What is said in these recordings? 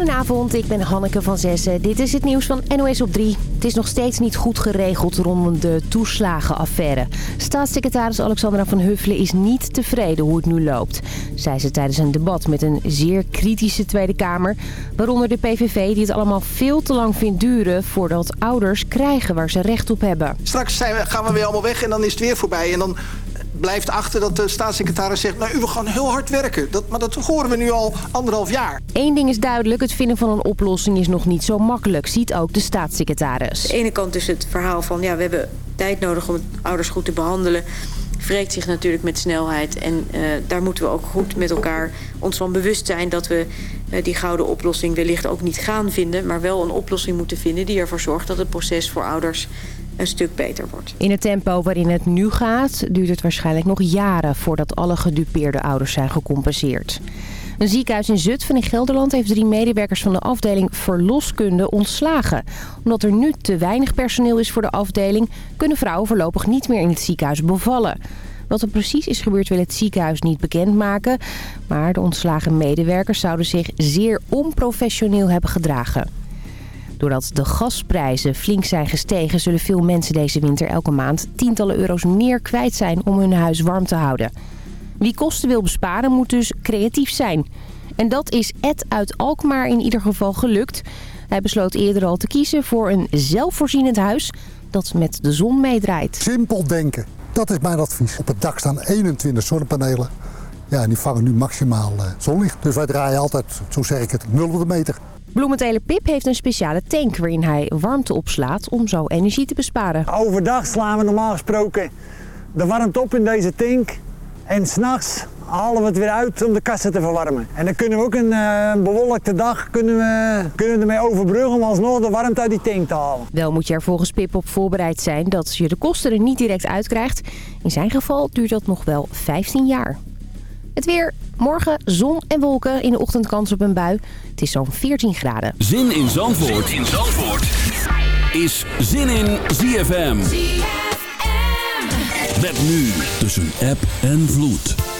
Goedenavond, ik ben Hanneke van Zessen. Dit is het nieuws van NOS op 3. Het is nog steeds niet goed geregeld rondom de toeslagenaffaire. Staatssecretaris Alexandra van Huffelen is niet tevreden hoe het nu loopt. Zei ze tijdens een debat met een zeer kritische Tweede Kamer. Waaronder de PVV die het allemaal veel te lang vindt duren... voordat ouders krijgen waar ze recht op hebben. Straks zijn we, gaan we weer allemaal weg en dan is het weer voorbij. En dan blijft achter dat de staatssecretaris zegt... nou, we gaan heel hard werken. Dat, maar dat horen we nu al anderhalf jaar. Eén ding is duidelijk, het vinden van een oplossing is nog niet zo makkelijk... ziet ook de staatssecretaris. Aan de ene kant is het verhaal van... ja, we hebben tijd nodig om ouders goed te behandelen wreekt zich natuurlijk met snelheid. En uh, daar moeten we ook goed met elkaar ons van bewust zijn... dat we uh, die gouden oplossing wellicht ook niet gaan vinden... maar wel een oplossing moeten vinden die ervoor zorgt... dat het proces voor ouders een stuk beter wordt. In het tempo waarin het nu gaat duurt het waarschijnlijk nog jaren... voordat alle gedupeerde ouders zijn gecompenseerd. Een ziekenhuis in Zutphen in Gelderland heeft drie medewerkers van de afdeling verloskunde ontslagen. Omdat er nu te weinig personeel is voor de afdeling... kunnen vrouwen voorlopig niet meer in het ziekenhuis bevallen. Wat er precies is gebeurd wil het ziekenhuis niet bekendmaken. Maar de ontslagen medewerkers zouden zich zeer onprofessioneel hebben gedragen. Doordat de gasprijzen flink zijn gestegen... zullen veel mensen deze winter elke maand tientallen euro's meer kwijt zijn... om hun huis warm te houden. Wie kosten wil besparen moet dus creatief zijn. En dat is Ed uit Alkmaar in ieder geval gelukt. Hij besloot eerder al te kiezen voor een zelfvoorzienend huis dat met de zon meedraait. Simpel denken, dat is mijn advies. Op het dak staan 21 zonnepanelen. Ja, die vangen nu maximaal uh, zonlicht. Dus wij draaien altijd, zo zeg ik het, 0 op de meter. Bloementeler Pip heeft een speciale tank waarin hij warmte opslaat om zo energie te besparen. Overdag slaan we normaal gesproken de warmte op in deze tank. En s'nachts halen we het weer uit om de kassen te verwarmen. En dan kunnen we ook een uh, bewolkte dag kunnen we, kunnen we ermee overbruggen om alsnog de warmte uit die tank te halen. Wel moet je er volgens Pip op voorbereid zijn dat je de kosten er niet direct uitkrijgt. In zijn geval duurt dat nog wel 15 jaar. Het weer, morgen zon en wolken, in de ochtend kans op een bui. Het is zo'n 14 graden. Zin in Zandvoort, zin in Zandvoort. is Zin in ZFM. Met nu tussen app en vloed.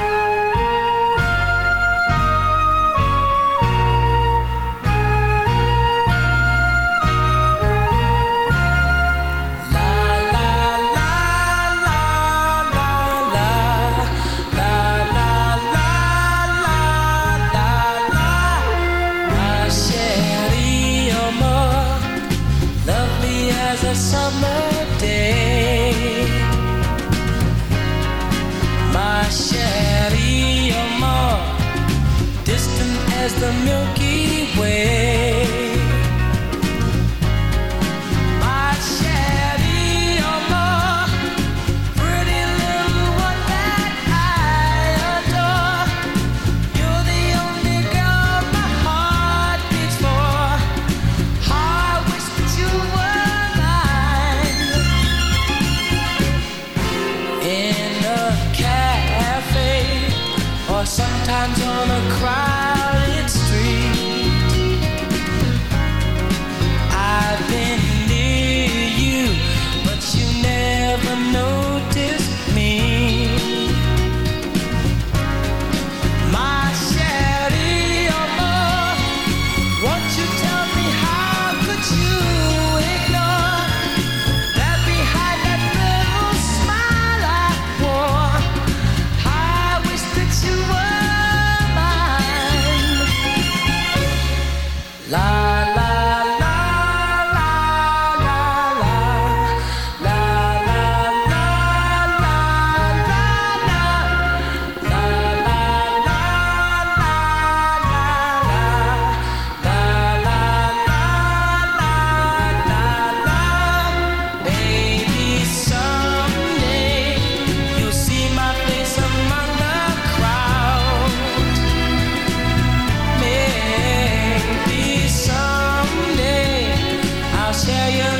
tell you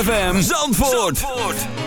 ZFM Zandvoort.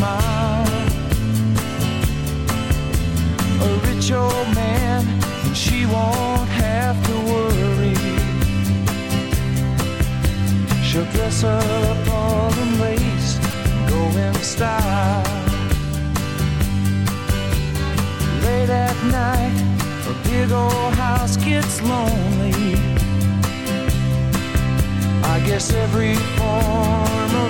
Smile. A rich old man, and she won't have to worry. She'll dress up all in lace, and go in style. Late at night, a big old house gets lonely. I guess every form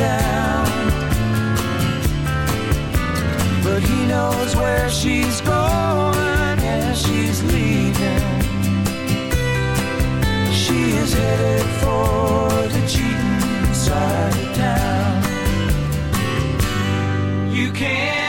down. But he knows where she's going as she's leaving. She is headed for the cheating side of town. You can't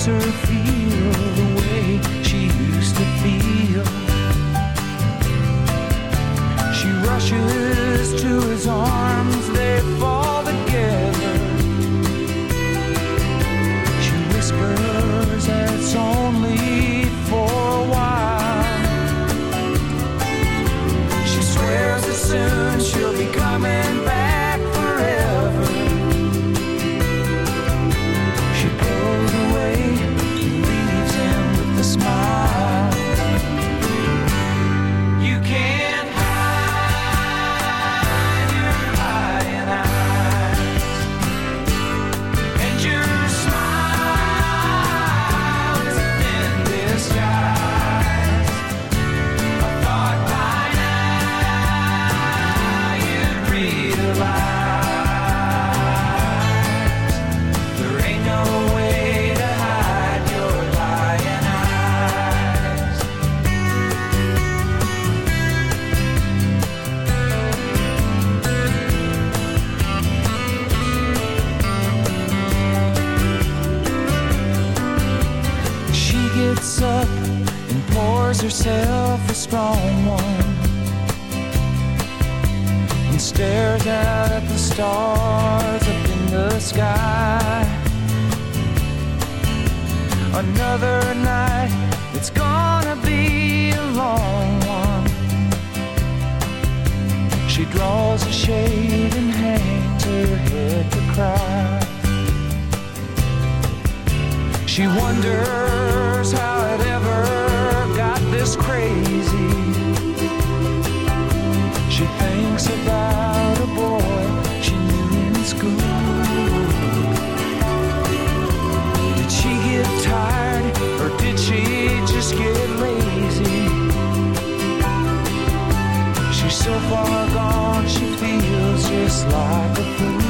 surface sky. Another night, it's gonna be a long one. She draws a shade and hangs her head to cry. She wonders how it ever got this crazy. She thinks about a boy just like a fool.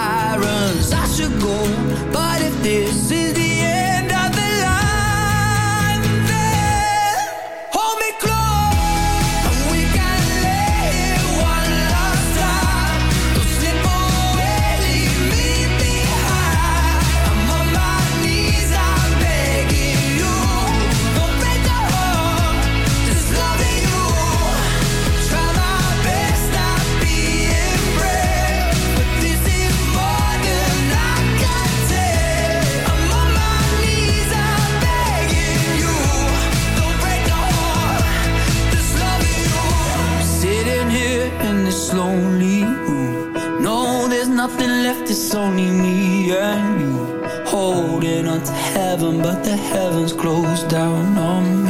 sirens. I should go But if this is It's only me and you holding on to heaven, but the heavens closed down on me.